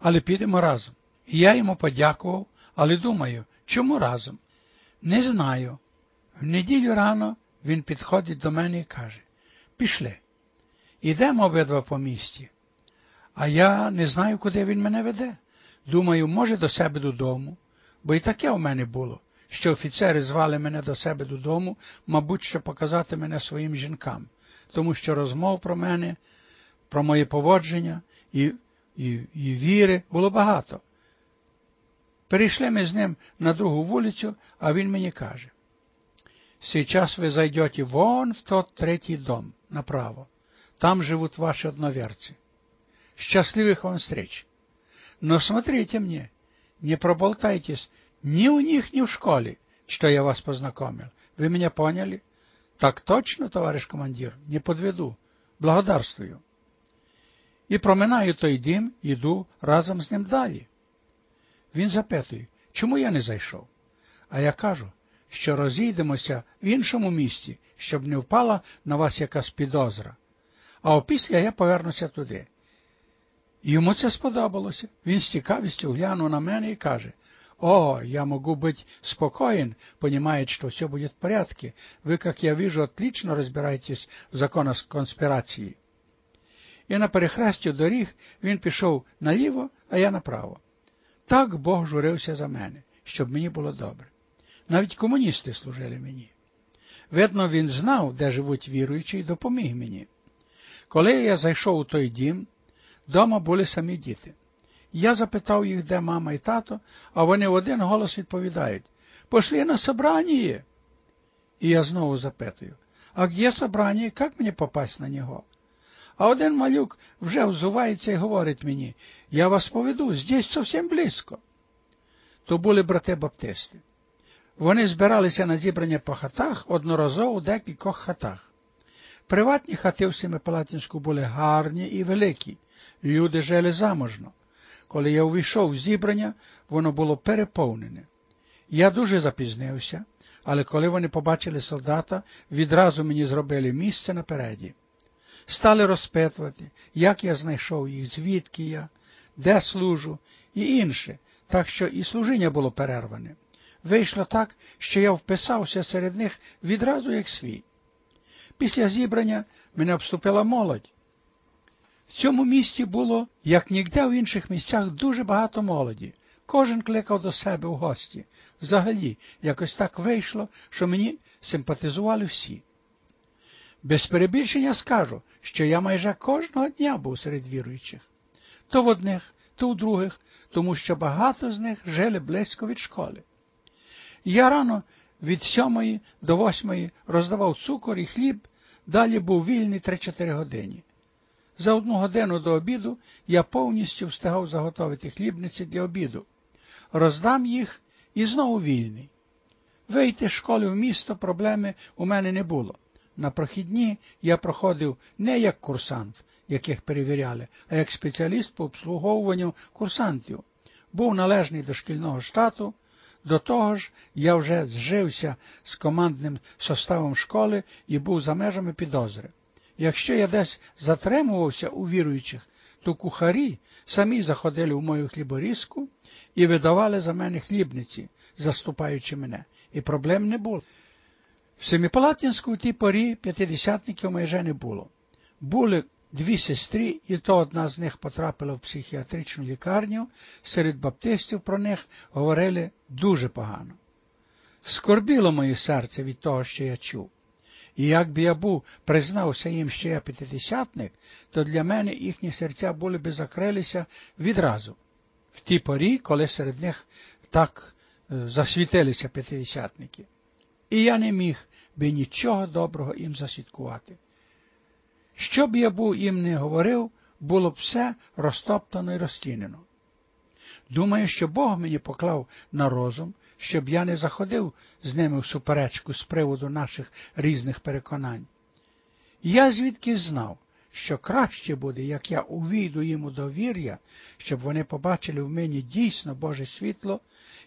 але підемо разом. І я йому подякував, але думаю, чому разом? Не знаю. В неділю рано він підходить до мене і каже Пішли. Ідемо обидва по місті. А я не знаю, куди він мене веде. Думаю, може, до себе додому, бо і таке у мене було, що офіцери звали мене до себе додому, мабуть, щоб показати мене своїм жінкам, тому що розмов про мене, про моє поводження і, і, і віри було багато. Перейшли ми з ним на другу вулицю, а він мені каже, Сейчас вы зайдете вон в тот третий дом, направо. Там живут ваши одноверцы. Счастливых вам встреч. Но смотрите мне, не проболтайтесь ни у них, ни в школе, что я вас познакомил. Вы меня поняли? Так точно, товарищ командир, не подведу. Благодарствую. І проминаю той дім, іду разом з ним далі. Він запитує, чому я не зайшов? А я кажу, що розійдемося в іншому місті, щоб не впала на вас якась підозра. А опісля я повернуся туди. Йому це сподобалося. Він з цікавістю глянув на мене і каже, «О, я могу быть спокоен, понимает, что все будет в порядке. Вы, как я вижу, отлично разбираетесь в законах конспирації». І на перехресті доріг він пішов наліво, а я направо. Так Бог журився за мене, щоб мені було добре. Навіть комуністи служили мені. Видно, він знав, де живуть віруючі, і допоміг мені. Коли я зайшов у той дім, дома були самі діти. Я запитав їх, де мама і тато, а вони в один голос відповідають Пошли на собрання. І я знову запитую, а где собрання, як мені попасть на нього? А один малюк вже взувається і говорить мені, я вас поведу, здесь зовсім близько. То були брати баптисти. Вони збиралися на зібрання по хатах одноразово у декількох хатах. Приватні хати в Семипалатинську були гарні і великі, люди жили заможно. Коли я увійшов в зібрання, воно було переповнене. Я дуже запізнився, але коли вони побачили солдата, відразу мені зробили місце напереді. Стали розпитувати, як я знайшов їх, звідки я, де служу і інше, так що і служіння було перерване. Вийшло так, що я вписався серед них відразу як свій. Після зібрання мене обступила молодь. В цьому місті було, як ніде в інших місцях, дуже багато молоді. Кожен кликав до себе в гості. Взагалі, якось так вийшло, що мені симпатизували всі. Без перебільшення скажу, що я майже кожного дня був серед віруючих. То в одних, то в других, тому що багато з них жили близько від школи. Я рано від сьомої до восьмої роздавав цукор і хліб, далі був вільний 3-4 години. За одну годину до обіду я повністю встигав заготовити хлібниці для обіду. Роздам їх і знову вільний. Вийти з школи в місто проблеми у мене не було. На прохідні я проходив не як курсант, яких перевіряли, а як спеціаліст по обслуговуванню курсантів. Був належний до шкільного штату, до того ж, я вже зжився з командним составом школи і був за межами підозри. Якщо я десь затримувався у віруючих, то кухарі самі заходили в мою хліборізку і видавали за мене хлібниці, заступаючи мене, і проблем не було. В Семипалатинську в тій порі п'ятидесятників майже не було. Були дві сестри, і то одна з них потрапила в психіатричну лікарню, серед баптистів про них говорили дуже погано. Скорбіло моє серце від того, що я чув. І якби я був признався їм, що я п'ятидесятник, то для мене їхні серця були би закрилися відразу, в тій порі, коли серед них так е, засвітилися п'ятидесятники. І я не міг би нічого доброго їм засвідкувати. Що б я був їм не говорив, було б все розтоптано і розтінено. Думаю, що Бог мені поклав на розум, щоб я не заходив з ними в суперечку з приводу наших різних переконань. Я звідки знав, що краще буде, як я увійду їм у довір'я, щоб вони побачили в мені дійсно Боже світло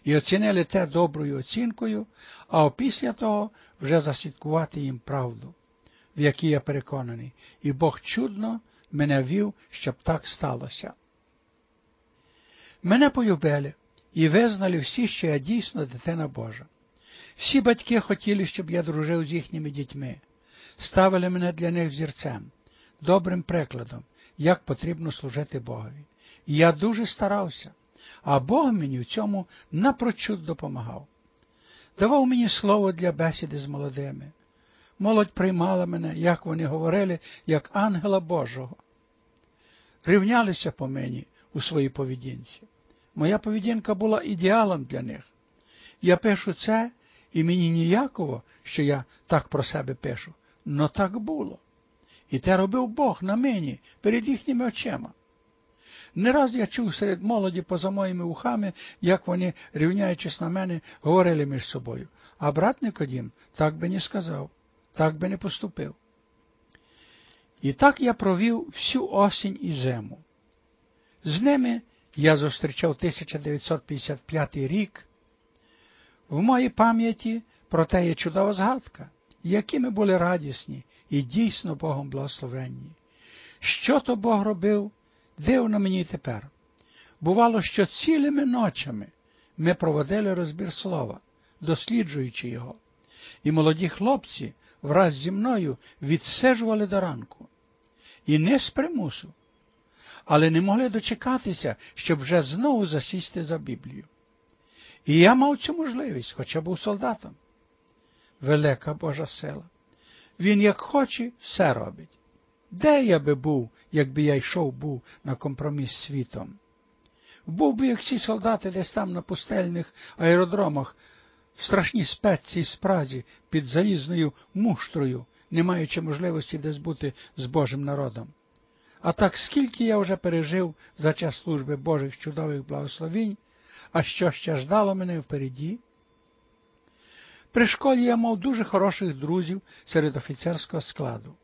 і оцінили те доброю оцінкою, а опісля того вже засвідкувати їм правду в якій я переконаний, і Бог чудно мене вів, щоб так сталося. Мене полюбили і визнали всі, що я дійсно дитина Божа. Всі батьки хотіли, щоб я дружив з їхніми дітьми, ставили мене для них зірцем, добрим прикладом, як потрібно служити Богові. Я дуже старався, а Бог мені в цьому напрочуд допомагав. Давав мені слово для бесіди з молодими. Молодь приймала мене, як вони говорили, як ангела Божого. Рівнялися по мені у своїй поведінці. Моя поведінка була ідеалом для них. Я пишу це, і мені ніяково, що я так про себе пишу, но так було. І те робив Бог на мені перед їхніми очима. Не раз я чув серед молоді поза моїми ухами, як вони, рівняючись на мене, говорили між собою, а брат Никодім так би не сказав, так би не поступив. І так я провів всю осінь і зиму. З ними я зустрічав 1955 рік. В моїй пам'яті про те є чудова згадка, які ми були радісні і дійсно Богом благословенні. Що то Бог робив, дивно мені тепер. Бувало, що цілими ночами ми проводили розбір слова, досліджуючи його, і молоді хлопці враз зі мною відсежували до ранку. І не з примусу, але не могли дочекатися, щоб вже знову засісти за Біблію. І я мав цю можливість, хоча був солдатом. Велика Божа сила. Він, як хоче, все робить. Де я би був, якби я йшов був на компроміс з світом? Був би, як ці солдати десь там на пустельних аеродромах, в страшній спеці і спразі під залізною муштрою, не маючи можливості десь бути з Божим народом. А так скільки я вже пережив за час служби Божих чудових благословінь, а що ще ждало мене впереді? При школі я мав дуже хороших друзів серед офіцерського складу.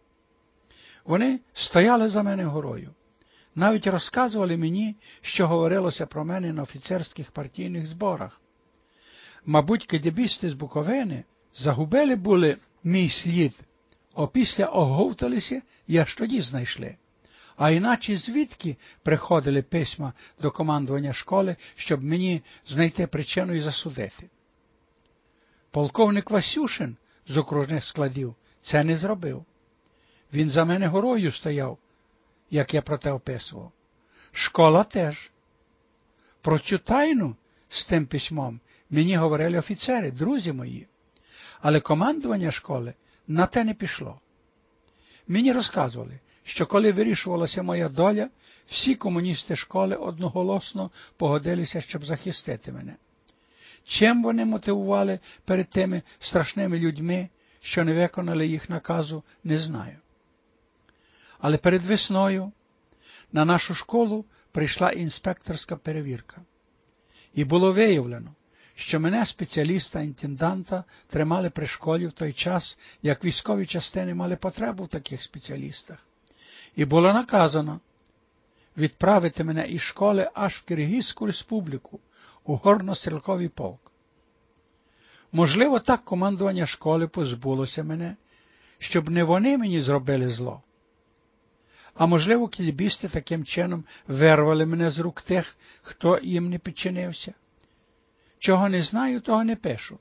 Вони стояли за мене горою, навіть розказували мені, що говорилося про мене на офіцерських партійних зборах. Мабуть, кидебісти з Буковини загубили були мій слід, опісля оговталися і аж тоді знайшли. А іначе звідки приходили письма до командування школи, щоб мені знайти причину і засудити. Полковник Васюшин з окружних складів це не зробив. Він за мене горою стояв, як я про те описував. Школа теж. Про цю тайну з тим письмом мені говорили офіцери, друзі мої, але командування школи на те не пішло. Мені розказували, що коли вирішувалася моя доля, всі комуністи школи одноголосно погодилися, щоб захистити мене. Чим вони мотивували перед тими страшними людьми, що не виконали їх наказу, не знаю. Але перед весною на нашу школу прийшла інспекторська перевірка, і було виявлено, що мене спеціаліста-інтенданта тримали при школі в той час, як військові частини мали потребу в таких спеціалістах, і було наказано відправити мене із школи аж в Киргизьку республіку у горно-стрілковий полк. Можливо, так командування школи позбулося мене, щоб не вони мені зробили зло. А можливо, кільбісти таким чином вирвали мене з рук тих, хто їм не підчинився. Чого не знаю, того не пишу.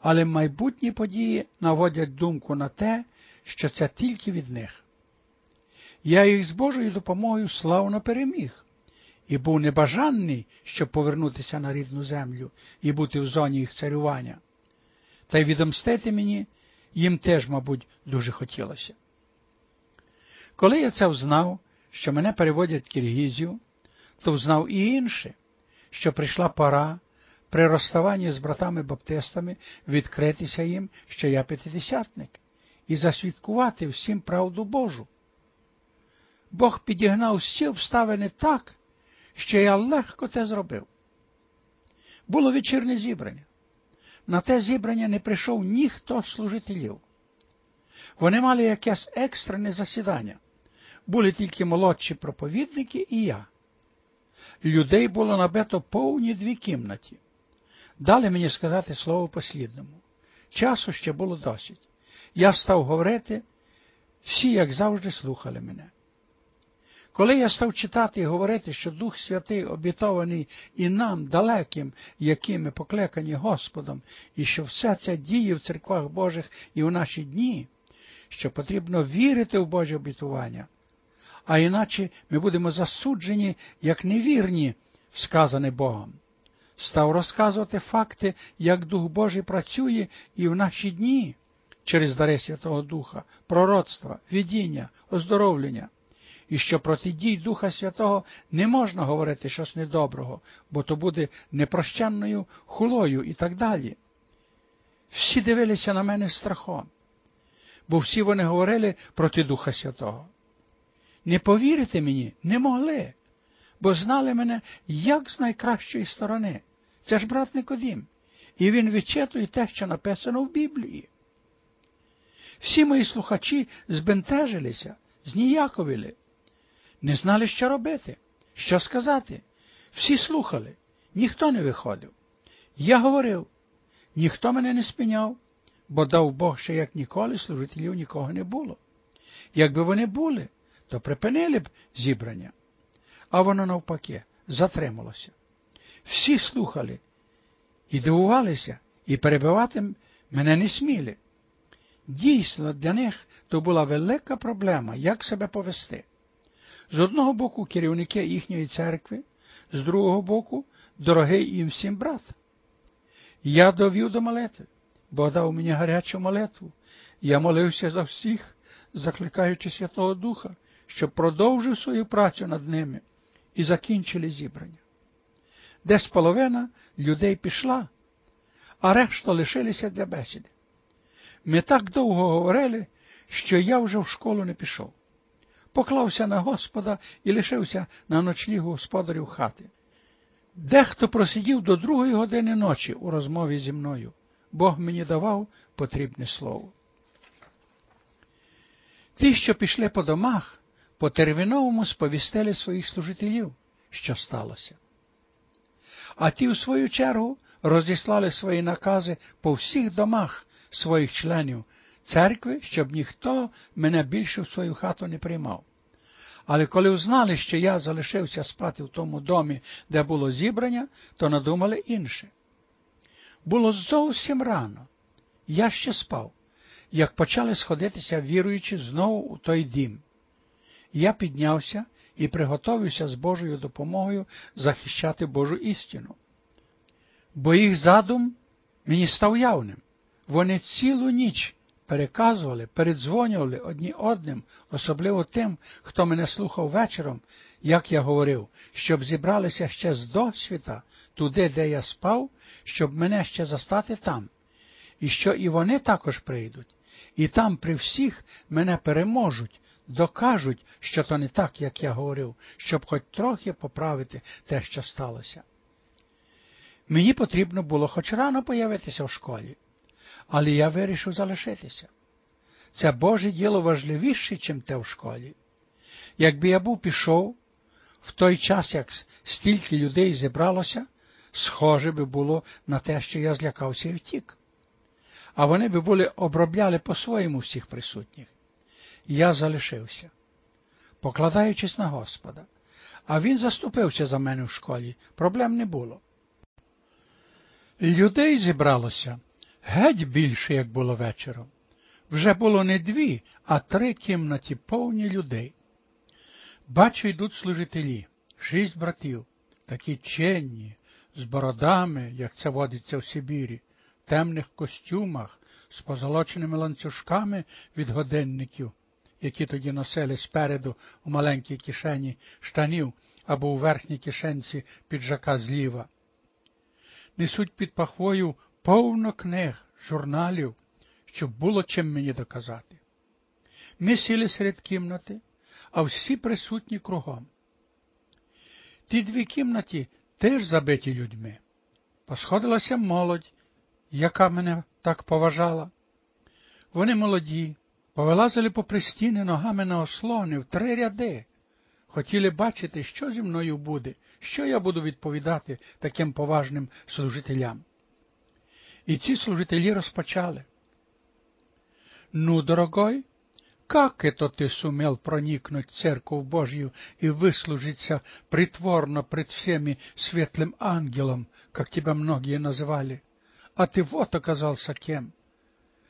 Але майбутні події наводять думку на те, що це тільки від них. Я їх з Божою допомогою славно переміг і був небажаний, щоб повернутися на рідну землю і бути в зоні їх царювання. Та й відомстити мені їм теж, мабуть, дуже хотілося. Коли я це взнав, що мене переводять в Киргізію, то взнав і інше, що прийшла пора при розставанні з братами-баптистами відкритися їм, що я п'ятидесятник, і засвідкувати всім правду Божу. Бог підігнав всі обставини так, що я легко це зробив. Було вечірне зібрання. На те зібрання не прийшов ніхто з служителів. Вони мали якесь екстрене засідання. Були тільки молодші проповідники і я. Людей було набито повні дві кімнаті. Дали мені сказати слово послідному. Часу ще було досить. Я став говорити, всі, як завжди, слухали мене. Коли я став читати і говорити, що Дух Святий обітований і нам, далеким, якими покликані Господом, і що все це діє в церквах Божих і в наші дні, що потрібно вірити в Боже обітування, а іначе ми будемо засуджені як невірні, сказане Богом. Став розказувати факти, як Дух Божий працює і в наші дні через дари Святого Духа, пророцтва, видіння, оздоровлення і що проти дій Духа Святого не можна говорити щось недоброго, бо то буде непрощенною хулою і так далі. Всі дивилися на мене страхом, бо всі вони говорили проти Духа Святого. Не повірити мені не могли, бо знали мене як з найкращої сторони. Це ж брат Никодім, і він відчитує те, що написано в Біблії. Всі мої слухачі збентежилися, зніяковили не знали, що робити, що сказати. Всі слухали, ніхто не виходив. Я говорив, ніхто мене не спиняв, бо дав Бог, що як ніколи служителів нікого не було. Якби вони були, то припинили б зібрання. А воно навпаки затрималося. Всі слухали і дивувалися, і перебивати мене не сміли. Дійсно, для них то була велика проблема, як себе повести. З одного боку керівники їхньої церкви, з другого боку дорогий їм всім брат. Я довів до молитви, бо дав мені гарячу молитву. Я молився за всіх, закликаючи Святого Духа, щоб продовжив свою працю над ними і закінчили зібрання. Десь половина людей пішла, а решта лишилися для бесіди. Ми так довго говорили, що я вже в школу не пішов поклався на Господа і лишився на ночлі господарів хати. Дехто просидів до другої години ночі у розмові зі мною. Бог мені давав потрібне слово. Ті, що пішли по домах, по терміновому сповістили своїх служителів, що сталося. А ті, в свою чергу, розіслали свої накази по всіх домах своїх членів церкви, щоб ніхто мене більше в свою хату не приймав. Але коли узнали, що я залишився спати в тому домі, де було зібрання, то надумали інше. Було зовсім рано. Я ще спав, як почали сходитися віруючи знову у той дім. Я піднявся і приготовився з Божою допомогою захищати Божу істину. Бо їх задум мені став явним. Вони цілу ніч переказували, передзвонювали одні одним, особливо тим, хто мене слухав вечором, як я говорив, щоб зібралися ще з досвіта туди, де я спав, щоб мене ще застати там, і що і вони також прийдуть, і там при всіх мене переможуть, докажуть, що то не так, як я говорив, щоб хоч трохи поправити те, що сталося. Мені потрібно було хоч рано появитися в школі але я вирішив залишитися. Це Боже діло важливіше, чим те в школі. Якби я був пішов, в той час, як стільки людей зібралося, схоже би було на те, що я злякався і втік. А вони би були обробляли по-своєму всіх присутніх. Я залишився, покладаючись на Господа, а він заступився за мене в школі, проблем не було. Людей зібралося геть більше, як було вечором. Вже було не дві, а три кімнаті повні людей. Бачу, йдуть служителі, шість братів, такі ченні, з бородами, як це водиться в Сибірі, в темних костюмах, з позолоченими ланцюжками від годинників, які тоді носили спереду у маленькій кишені штанів або у верхній кишенці піджака зліва. Несуть під пахвою повно книг, журналів, щоб було чим мені доказати. Ми сіли серед кімнати, а всі присутні кругом. Ті дві кімнаті теж забиті людьми. Посходилася молодь, яка мене так поважала. Вони молоді, повилазили попри стіни ногами на ослони в три ряди. Хотіли бачити, що зі мною буде, що я буду відповідати таким поважним служителям. І ці служителі розпочали. Ну, дорогой, Как это ты сумел проникнуть в церковь Божью и выслужиться притворно пред всеми светлым ангелом, как тебя многие называли? А ты вот оказался кем?